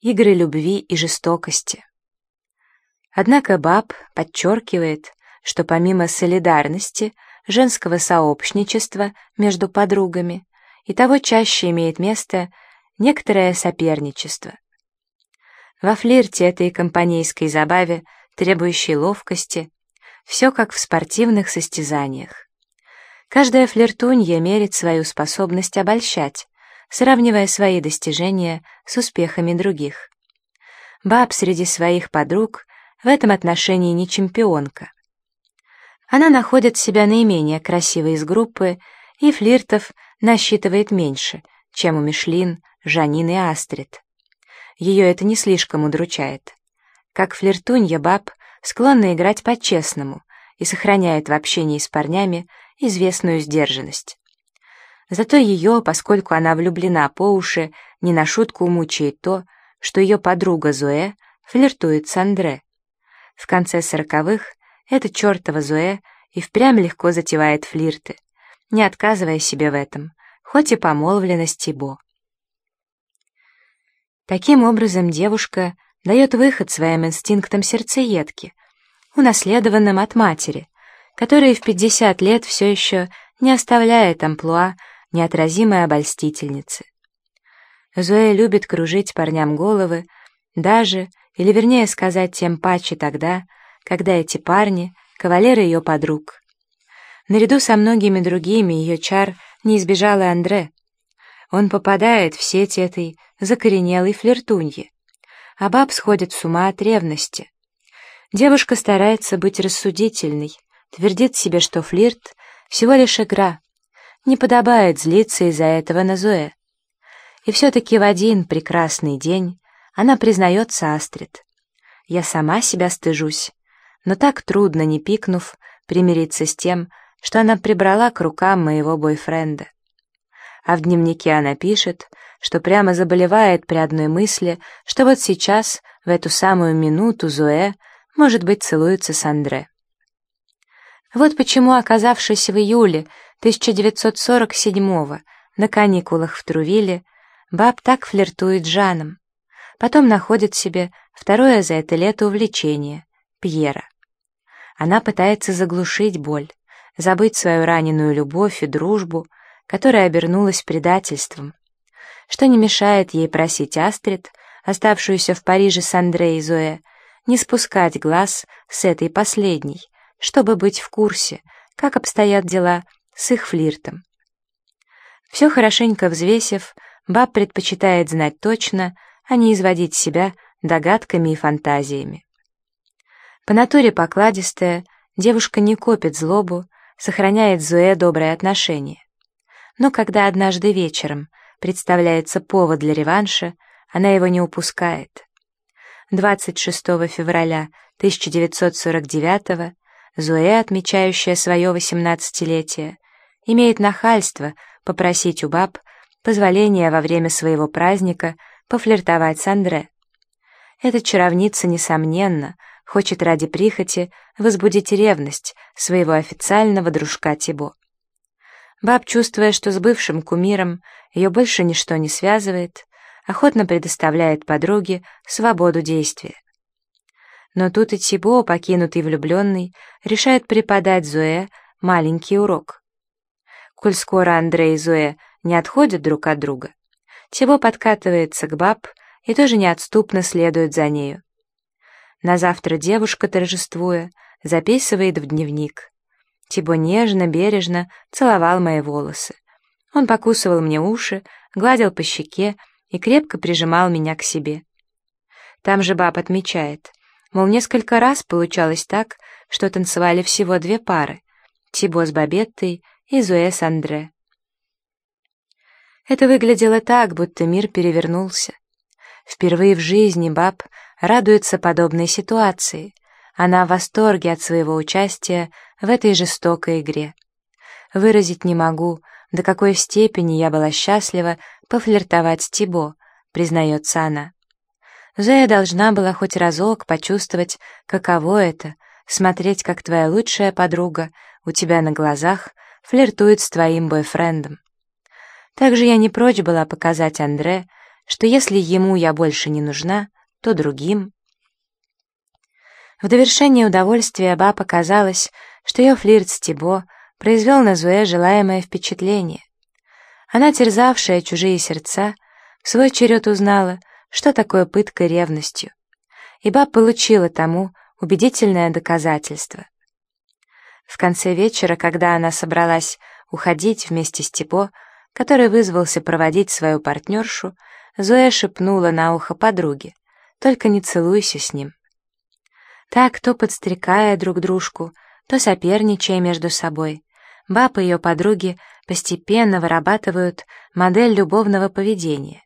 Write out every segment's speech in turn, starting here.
игры любви и жестокости. Однако Баб подчеркивает, что помимо солидарности, женского сообщничества между подругами, и того чаще имеет место некоторое соперничество. Во флирте этой компанейской забаве, требующей ловкости, все как в спортивных состязаниях. Каждая флиртунья мерит свою способность обольщать, сравнивая свои достижения с успехами других. Баб среди своих подруг в этом отношении не чемпионка. Она находит себя наименее красивой из группы и флиртов насчитывает меньше, чем у Мишлин, Жанин и Астрид. Ее это не слишком удручает. Как флиртунья баб склонна играть по-честному и сохраняет в общении с парнями известную сдержанность. Зато ее, поскольку она влюблена по уши, не на шутку мучает то, что ее подруга Зоэ флиртует с Андре. В конце сороковых эта чертова Зоэ и впрямь легко затевает флирты, не отказывая себе в этом, хоть и помолвлена с Тибо. Таким образом, девушка дает выход своим инстинктам сердцеедки, унаследованным от матери, которая в 50 лет все еще не оставляет амплуа неотразимой обольстительницы. Зоя любит кружить парням головы, даже или вернее сказать тем паче тогда, когда эти парни — кавалеры ее подруг. Наряду со многими другими ее чар не избежал и Андре. Он попадает в сеть этой закоренелой флиртуньи, а баб сходит с ума от ревности. Девушка старается быть рассудительной, твердит себе, что флирт — всего лишь игра. Не подобает злиться из-за этого на Зоэ. И все-таки в один прекрасный день она признается Астрид. «Я сама себя стыжусь, но так трудно, не пикнув, примириться с тем, что она прибрала к рукам моего бойфренда. А в дневнике она пишет, что прямо заболевает при одной мысли, что вот сейчас, в эту самую минуту, Зоэ, может быть, целуется с Андре. Вот почему, оказавшись в июле 1947 на каникулах в Трувиле, Баб так флиртует с Жаном. Потом находит себе второе за это лето увлечение — Пьера. Она пытается заглушить боль, забыть свою раненую любовь и дружбу, которая обернулась предательством, что не мешает ей просить Астрид, оставшуюся в Париже с Андре и Зоэ, не спускать глаз с этой последней, чтобы быть в курсе, как обстоят дела с их флиртом. Все хорошенько взвесив, Баб предпочитает знать точно, а не изводить себя догадками и фантазиями. По натуре покладистая, девушка не копит злобу, сохраняет Зуэ добрые отношения. Но когда однажды вечером представляется повод для реванша, она его не упускает. 26 февраля 1949 Зуэ, отмечающая свое восемнадцатилетие, имеет нахальство попросить у баб позволения во время своего праздника пофлиртовать с Андре. Эта чаровница, несомненно, хочет ради прихоти возбудить ревность своего официального дружка Тибо. Баб, чувствуя, что с бывшим кумиром ее больше ничто не связывает, охотно предоставляет подруге свободу действия. Но тут и Тибо, покинутый влюбленный, решает преподать Зоэ маленький урок. Коль скоро Андрей и Зоэ не отходят друг от друга, Тибо подкатывается к баб и тоже неотступно следует за нею. На завтра девушка, торжествуя, записывает в дневник. Тибо нежно, бережно целовал мои волосы. Он покусывал мне уши, гладил по щеке и крепко прижимал меня к себе. Там же баб отмечает, мол, несколько раз получалось так, что танцевали всего две пары — Тибо с Бабеттой и Зуэ с Андре. Это выглядело так, будто мир перевернулся. Впервые в жизни баб радуется подобной ситуации. Она в восторге от своего участия в этой жестокой игре. Выразить не могу, до какой степени я была счастлива пофлиртовать с Тибо, признается она. Зоя должна была хоть разок почувствовать, каково это — смотреть, как твоя лучшая подруга у тебя на глазах флиртует с твоим бойфрендом. Также я не прочь была показать Андре, что если ему я больше не нужна, то другим. В довершение удовольствия Ба показалось, что ее флирт с Тибо произвел на Зуэ желаемое впечатление. Она, терзавшая чужие сердца, в свой черед узнала, что такое пытка ревностью, и Ба получила тому убедительное доказательство. В конце вечера, когда она собралась уходить вместе с Тибо, который вызвался проводить свою партнершу, Зоя шепнула на ухо подруге, «Только не целуйся с ним». Так, то подстрекая друг дружку, то соперничая между собой, Баб и ее подруги постепенно вырабатывают модель любовного поведения,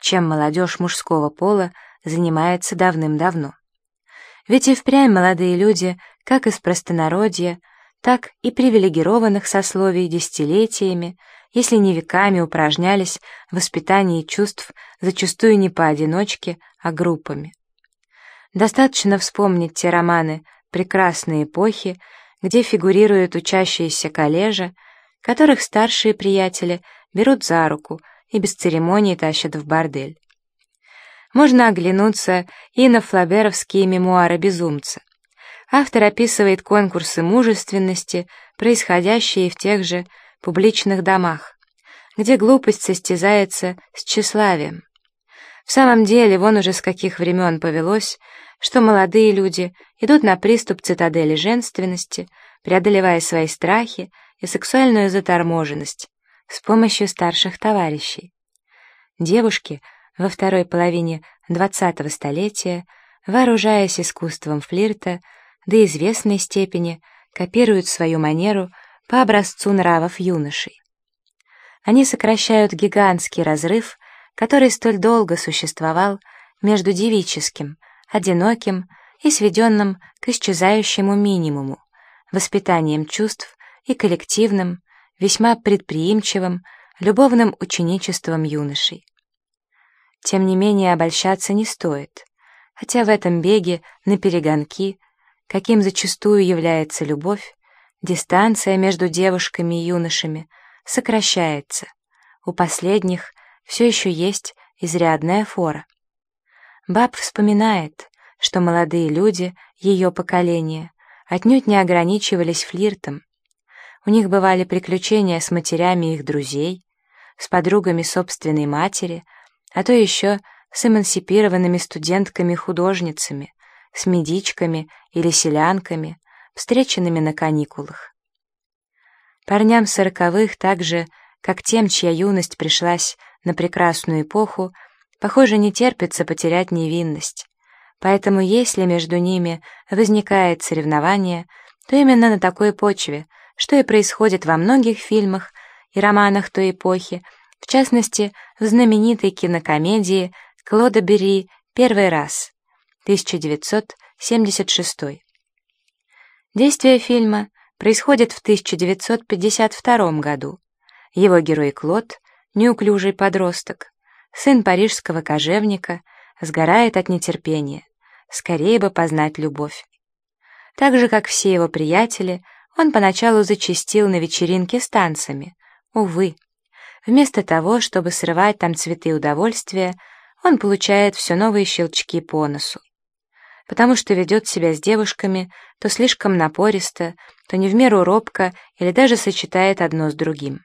чем молодежь мужского пола занимается давным-давно. Ведь и впрямь молодые люди, как из простонародья, так и привилегированных сословий десятилетиями, если не веками упражнялись в воспитании чувств, зачастую не поодиночке, а группами. Достаточно вспомнить те романы «Прекрасные эпохи», где фигурируют учащиеся коллежа, которых старшие приятели берут за руку и без церемоний тащат в бордель. Можно оглянуться и на флаберовские мемуары безумца. Автор описывает конкурсы мужественности, происходящие в тех же публичных домах, где глупость состязается с тщеславием. В самом деле, вон уже с каких времен повелось, что молодые люди идут на приступ цитадели женственности, преодолевая свои страхи и сексуальную заторможенность с помощью старших товарищей. Девушки во второй половине XX столетия, вооружаясь искусством флирта, до известной степени копируют свою манеру по образцу нравов юношей. Они сокращают гигантский разрыв, который столь долго существовал между девическим, одиноким и сведенным к исчезающему минимуму, воспитанием чувств и коллективным, весьма предприимчивым, любовным ученичеством юношей. Тем не менее обольщаться не стоит, хотя в этом беге на перегонки, каким зачастую является любовь, дистанция между девушками и юношами сокращается, у последних все еще есть изрядная фора. Баб вспоминает, что молодые люди ее поколения отнюдь не ограничивались флиртом. У них бывали приключения с матерями их друзей, с подругами собственной матери, а то еще с эмансипированными студентками-художницами, с медичками или селянками, встреченными на каникулах. Парням сороковых так же, как тем, чья юность пришлась на прекрасную эпоху, Похоже, не терпится потерять невинность. Поэтому если между ними возникает соревнование, то именно на такой почве, что и происходит во многих фильмах и романах той эпохи, в частности, в знаменитой кинокомедии Клода Бери «Первый раз» 1976. Действие фильма происходит в 1952 году. Его герой Клод, неуклюжий подросток, сын парижского кожевника, сгорает от нетерпения, скорее бы познать любовь. Так же, как все его приятели, он поначалу зачастил на вечеринке с танцами. Увы, вместо того, чтобы срывать там цветы удовольствия, он получает все новые щелчки по носу. Потому что ведет себя с девушками то слишком напористо, то не в меру робко или даже сочетает одно с другим.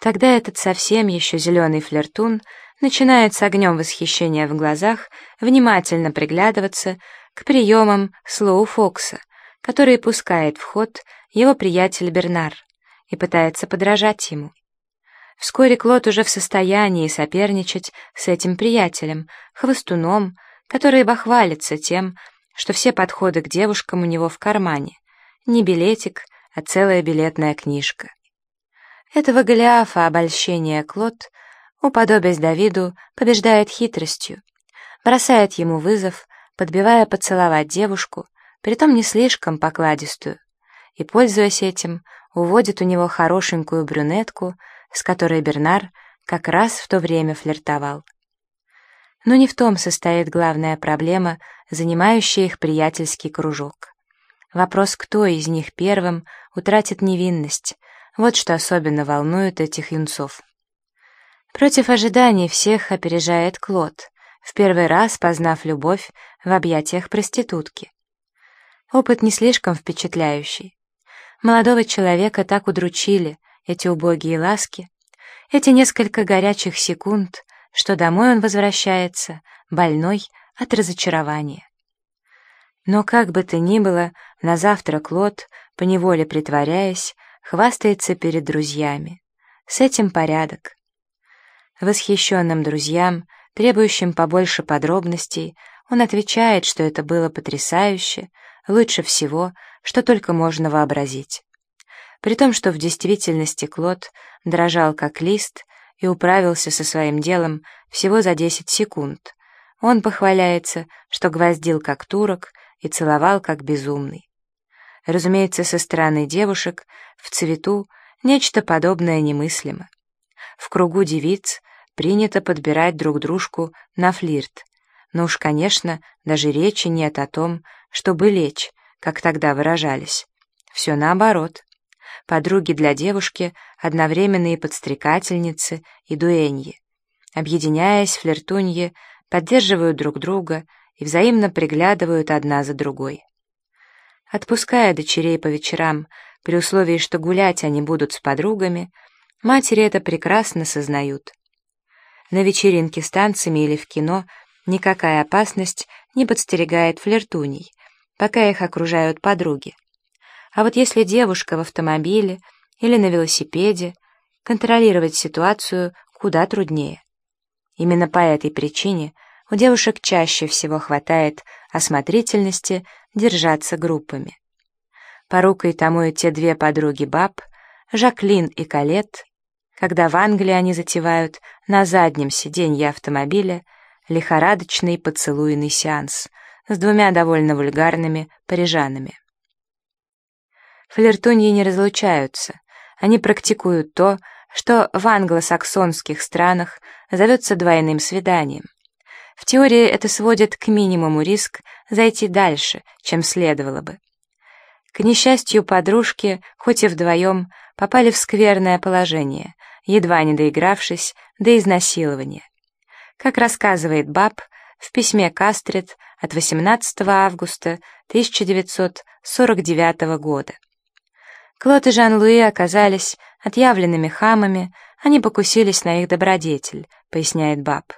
Тогда этот совсем еще зеленый флиртун начинает с огнем восхищения в глазах внимательно приглядываться к приемам Слоу Фокса, которые пускает в ход его приятель Бернар и пытается подражать ему. Вскоре Клод уже в состоянии соперничать с этим приятелем, хвостуном, который бахвалится тем, что все подходы к девушкам у него в кармане. Не билетик, а целая билетная книжка. Этого Голиафа обольщения Клод, уподобясь Давиду, побеждает хитростью, бросает ему вызов, подбивая поцеловать девушку, притом не слишком покладистую, и, пользуясь этим, уводит у него хорошенькую брюнетку, с которой Бернар как раз в то время флиртовал. Но не в том состоит главная проблема, занимающая их приятельский кружок. Вопрос, кто из них первым утратит невинность, вот что особенно волнует этих юнцов. Против ожиданий всех опережает Клод, в первый раз познав любовь в объятиях проститутки. Опыт не слишком впечатляющий. Молодого человека так удручили эти убогие ласки, эти несколько горячих секунд, что домой он возвращается, больной от разочарования. Но как бы то ни было, на завтра Клод, поневоле притворяясь, хвастается перед друзьями. С этим порядок. Восхищенным друзьям, требующим побольше подробностей, он отвечает, что это было потрясающе, лучше всего, что только можно вообразить. При том, что в действительности Клод дрожал как лист и управился со своим делом всего за 10 секунд. Он похваляется, что гвоздил как турок и целовал как безумный. Разумеется, со стороны девушек в цвету нечто подобное немыслимо. В кругу девиц принято подбирать друг дружку на флирт, но уж, конечно, даже речи нет о том, чтобы лечь, как тогда выражались. Все наоборот. Подруги для девушки — одновременные подстрекательницы и дуэньи. Объединяясь, флиртуньи поддерживают друг друга и взаимно приглядывают одна за другой. Отпуская дочерей по вечерам, при условии, что гулять они будут с подругами, матери это прекрасно сознают. На вечеринке с танцами или в кино никакая опасность не подстерегает флиртуней, пока их окружают подруги. А вот если девушка в автомобиле или на велосипеде, контролировать ситуацию куда труднее. Именно по этой причине у девушек чаще всего хватает осмотрительности держаться группами. Порукой тому и те две подруги баб, Жаклин и Калет, когда в Англии они затевают на заднем сиденье автомобиля лихорадочный поцелуйный сеанс с двумя довольно вульгарными парижанами. Флиртуньи не разлучаются, они практикуют то, что в англосаксонских странах зовется двойным свиданием. В теории это сводит к минимуму риск зайти дальше, чем следовало бы. К несчастью, подружки, хоть и вдвоем, попали в скверное положение, едва не доигравшись до изнасилования. Как рассказывает Баб в письме Кастрит от 18 августа 1949 года. Клод и Жан-Луи оказались отъявленными хамами, они покусились на их добродетель, поясняет Баб.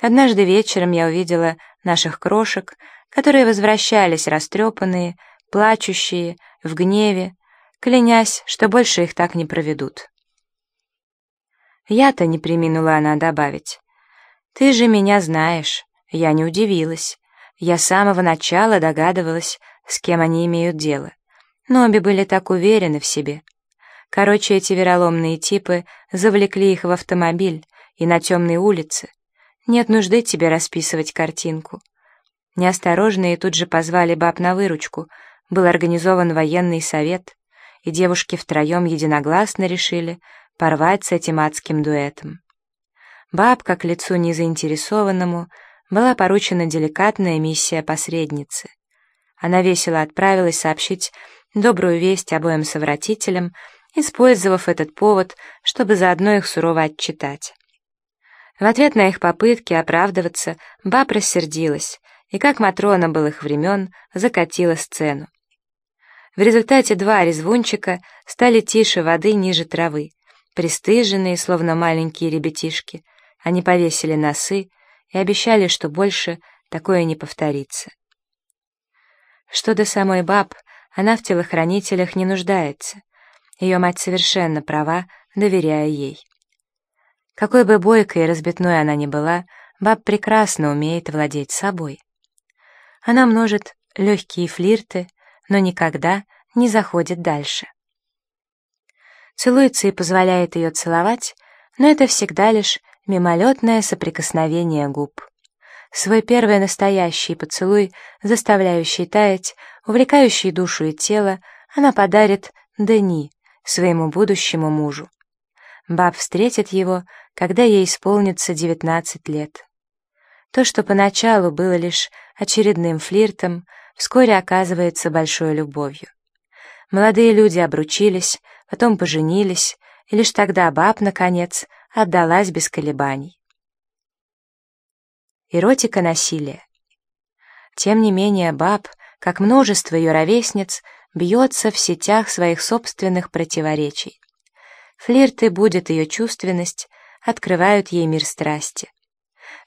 Однажды вечером я увидела наших крошек, которые возвращались растрепанные, плачущие, в гневе, клянясь, что больше их так не проведут. Я-то не приминула она добавить. «Ты же меня знаешь». Я не удивилась. Я с самого начала догадывалась, с кем они имеют дело. Но обе были так уверены в себе. Короче, эти вероломные типы завлекли их в автомобиль и на темной улице, нет нужды тебе расписывать картинку. Неосторожные тут же позвали баб на выручку, был организован военный совет, и девушки втроем единогласно решили порвать с этим адским дуэтом. Баб, как лицу незаинтересованному, была поручена деликатная миссия посредницы. Она весело отправилась сообщить добрую весть обоим совратителям, использовав этот повод, чтобы заодно их сурово отчитать. В ответ на их попытки оправдываться баб рассердилась и, как Матрона былых времен, закатила сцену. В результате два резвунчика стали тише воды ниже травы, пристыженные, словно маленькие ребятишки, они повесили носы и обещали, что больше такое не повторится. Что до самой баб, она в телохранителях не нуждается. Ее мать совершенно права, доверяя ей. Какой бы бойкой и разбитной она ни была, баб прекрасно умеет владеть собой. Она множит легкие флирты, но никогда не заходит дальше. Целуется и позволяет ее целовать, но это всегда лишь мимолетное соприкосновение губ. Свой первый настоящий поцелуй, заставляющий таять, увлекающий душу и тело, она подарит Дени, своему будущему мужу. Баб встретит его, когда ей исполнится 19 лет. То, что поначалу было лишь очередным флиртом, вскоре оказывается большой любовью. Молодые люди обручились, потом поженились, и лишь тогда баб, наконец, отдалась без колебаний. Эротика насилия. Тем не менее, баб, как множество ее ровесниц, бьется в сетях своих собственных противоречий. Флирты будет ее чувственность, открывают ей мир страсти.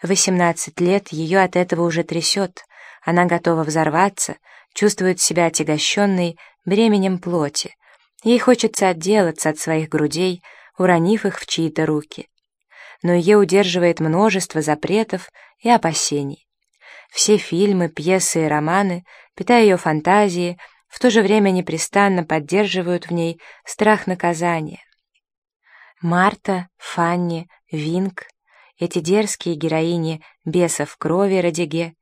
В 18 лет ее от этого уже трясет, она готова взорваться, чувствует себя отягощенной бременем плоти. Ей хочется отделаться от своих грудей, уронив их в чьи-то руки. Но ее удерживает множество запретов и опасений. Все фильмы, пьесы и романы, питая ее фантазии, в то же время непрестанно поддерживают в ней страх наказания. Марта, Фанни, Винг, эти дерзкие героини бесов крови Радиге,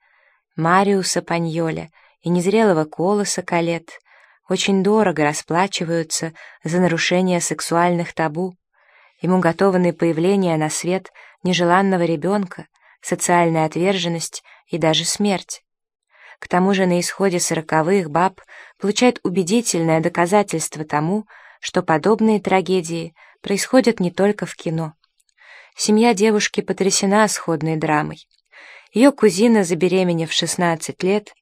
Мариуса Паньоля и незрелого Колоса Калет очень дорого расплачиваются за нарушение сексуальных табу. Ему готовы на появление на свет нежеланного ребенка, социальная отверженность и даже смерть. К тому же на исходе сороковых баб получает убедительное доказательство тому, что подобные трагедии происходят не только в кино. Семья девушки потрясена сходной драмой. Ее кузина, забеременев 16 лет,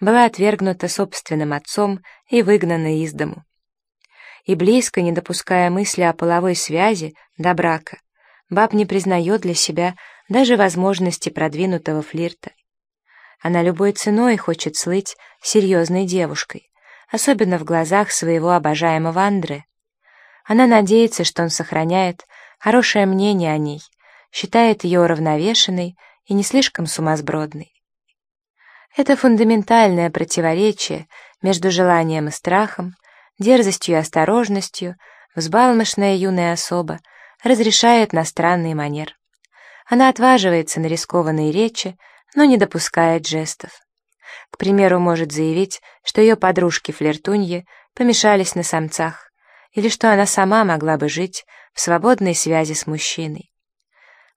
была отвергнута собственным отцом и выгнана из дому. И близко не допуская мысли о половой связи до брака, баб не признает для себя даже возможности продвинутого флирта. Она любой ценой хочет слыть серьезной девушкой, особенно в глазах своего обожаемого Андре. Она надеется, что он сохраняет хорошее мнение о ней, считает ее уравновешенной и не слишком сумасбродной. Это фундаментальное противоречие между желанием и страхом, дерзостью и осторожностью, взбалмошная юная особа разрешает на странный манер. Она отваживается на рискованные речи, но не допускает жестов. К примеру, может заявить, что ее подружки-флиртуньи помешались на самцах, или что она сама могла бы жить в свободной связи с мужчиной.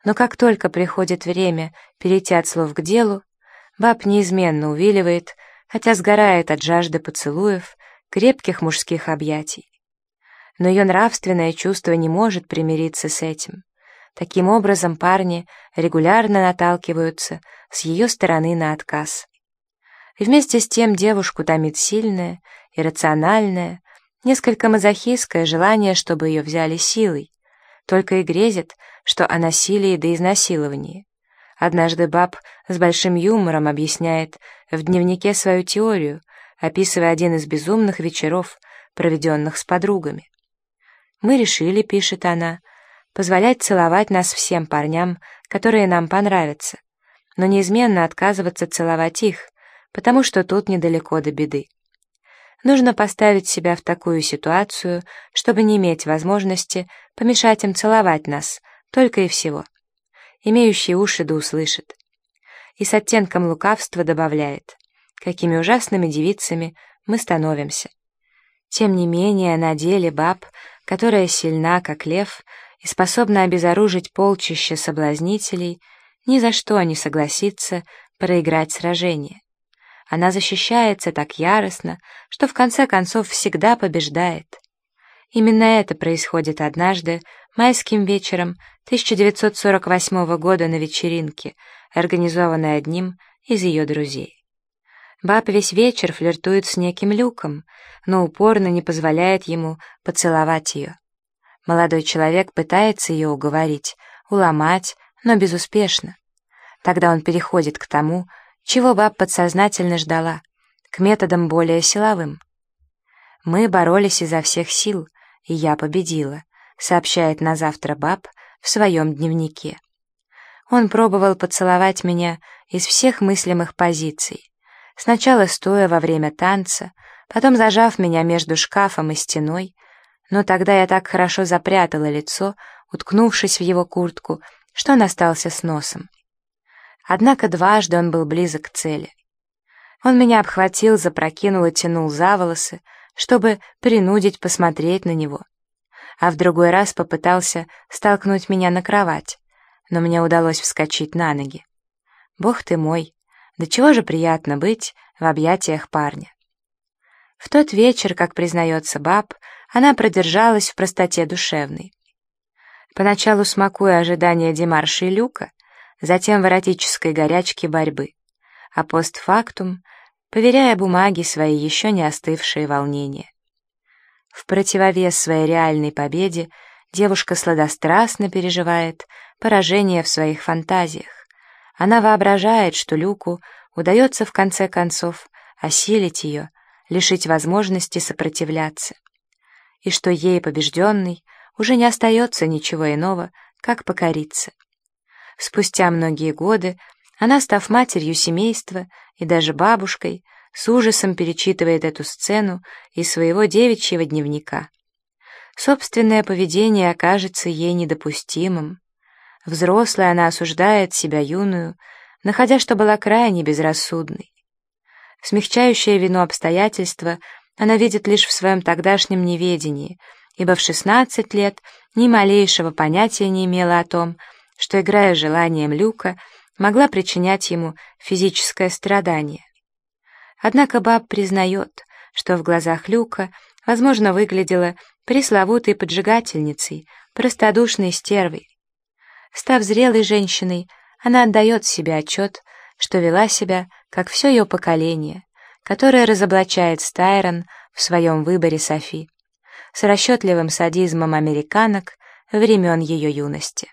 Но как только приходит время перейти от слов к делу, баб неизменно увиливает, хотя сгорает от жажды поцелуев, крепких мужских объятий. Но ее нравственное чувство не может примириться с этим. Таким образом, парни регулярно наталкиваются с ее стороны на отказ. И вместе с тем девушку томит сильное, иррациональное, несколько мазохистское желание, чтобы ее взяли силой, только и грезит, что о насилии до изнасилования. Однажды Баб с большим юмором объясняет в дневнике свою теорию, описывая один из безумных вечеров, проведенных с подругами. «Мы решили, — пишет она, — позволять целовать нас всем парням, которые нам понравятся, но неизменно отказываться целовать их, потому что тут недалеко до беды. Нужно поставить себя в такую ситуацию, чтобы не иметь возможности помешать им целовать нас, только и всего. Имеющие уши да услышит. И с оттенком лукавства добавляет, какими ужасными девицами мы становимся. Тем не менее, на деле баб, которая сильна, как лев, и способна обезоружить полчища соблазнителей, ни за что не согласится проиграть сражение. Она защищается так яростно, что в конце концов всегда побеждает. Именно это происходит однажды, майским вечером 1948 года на вечеринке, организованной одним из ее друзей. Баб весь вечер флиртует с неким Люком, но упорно не позволяет ему поцеловать ее. Молодой человек пытается ее уговорить, уломать, но безуспешно. Тогда он переходит к тому, чего баб подсознательно ждала, к методам более силовым. Мы боролись изо всех сил, и я победила, сообщает на завтра баб в своем дневнике. Он пробовал поцеловать меня из всех мыслимых позиций. Сначала стоя во время танца, потом зажав меня между шкафом и стеной, но тогда я так хорошо запрятала лицо, уткнувшись в его куртку, что он остался с носом. Однако дважды он был близок к цели. Он меня обхватил, запрокинул и тянул за волосы, чтобы принудить посмотреть на него. А в другой раз попытался столкнуть меня на кровать, но мне удалось вскочить на ноги. Бог ты мой, да чего же приятно быть в объятиях парня. В тот вечер, как признается баб, она продержалась в простоте душевной. поначалу смакуя ожидания Демарша и Люка, затем в эротической горячке борьбы, а постфактум поверяя бумаги свои еще не остывшие волнения. В противовес своей реальной победе девушка сладострастно переживает поражение в своих фантазиях. Она воображает, что Люку удается в конце концов осилить ее, лишить возможности сопротивляться, и что ей, побежденной, уже не остается ничего иного, как покориться. Спустя многие годы она, став матерью семейства и даже бабушкой, с ужасом перечитывает эту сцену из своего девичьего дневника. Собственное поведение окажется ей недопустимым. Взрослая она осуждает себя юную, находя, что была крайне безрассудной. Смягчающее вину обстоятельства она видит лишь в своем тогдашнем неведении, ибо в 16 лет ни малейшего понятия не имела о том, что, играя желанием Люка, могла причинять ему физическое страдание. Однако баб признает, что в глазах Люка, возможно, выглядела пресловутой поджигательницей, простодушной стервой. Став зрелой женщиной, она отдает себе отчет, что вела себя, как все ее поколение, которое разоблачает Стайрон в своем выборе Софи, с расчетливым садизмом американок времен ее юности.